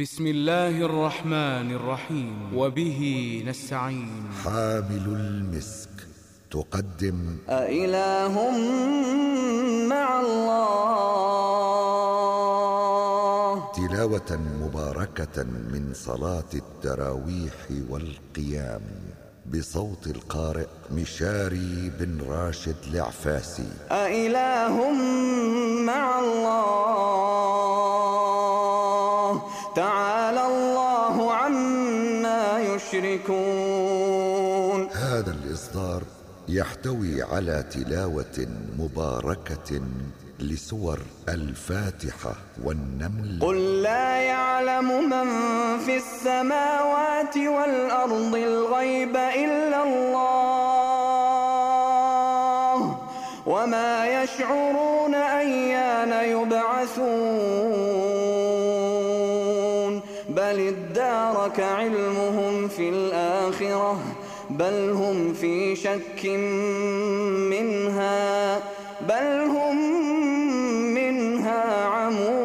بسم الله الرحمن الرحيم. وبه نستعين. حامل المسك تقدم. أإله مع الله. تلاوة مباركة من صلاة التراويح والقيام. بصوت القارئ مشاري بن راشد العفاسي. أإله مع الله. تعالى الله عما يشركون. هذا الإصدار يحتوي على تلاوة مباركة لسور الفاتحة والنمل. قل لا يعلم من في السماوات والأرض الغيب إلا الله وما يشعرون أيان يبعثون. بل ادارك علمهم في الآخرة بل هم في شك منها بل هم منها عمون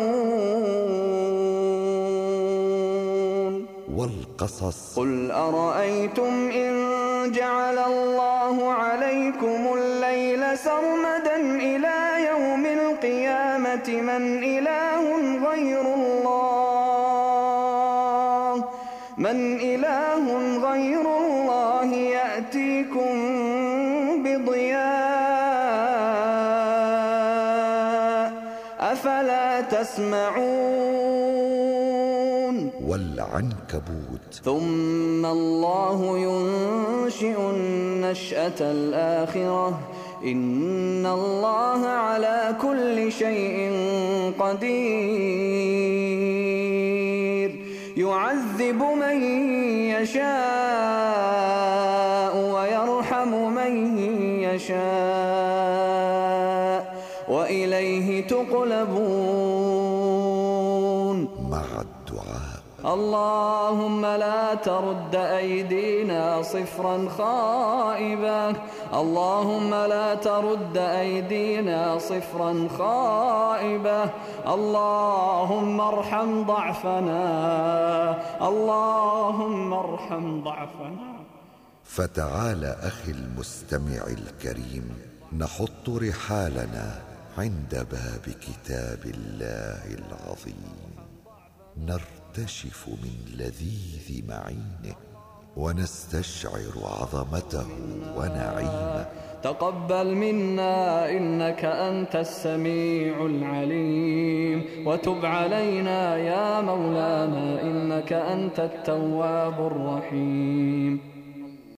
والقصص قل أرأيتم إن جعل الله عليكم الليل سرمدا إلى يوم القيامة من إله غير الله من إله غير الله يأتيكم بضياء أفلا تسمعون والعنكبوت. ثم الله ينشئ النشأة الآخرة. إن الله على كل شيء قدير. يعذب من يشاء ويرحم من يشاء وإليه تقلبون مع الدعاء اللهم لا ترد أيدينا صفرا خائبة اللهم لا ترد أيدينا صفرا خائبة اللهم ارحم ضعفنا اللهم ارحم ضعفنا. فتعال أخي المستمع الكريم نحط رحالنا عند باب كتاب الله العظيم. نرتشف من لذيذ معينه ونستشعر عظمته ونعيمه. تقبل منا إنك أنت السميع العليم. وتب علينا يا مولانا إنك أنت التواب الرحيم.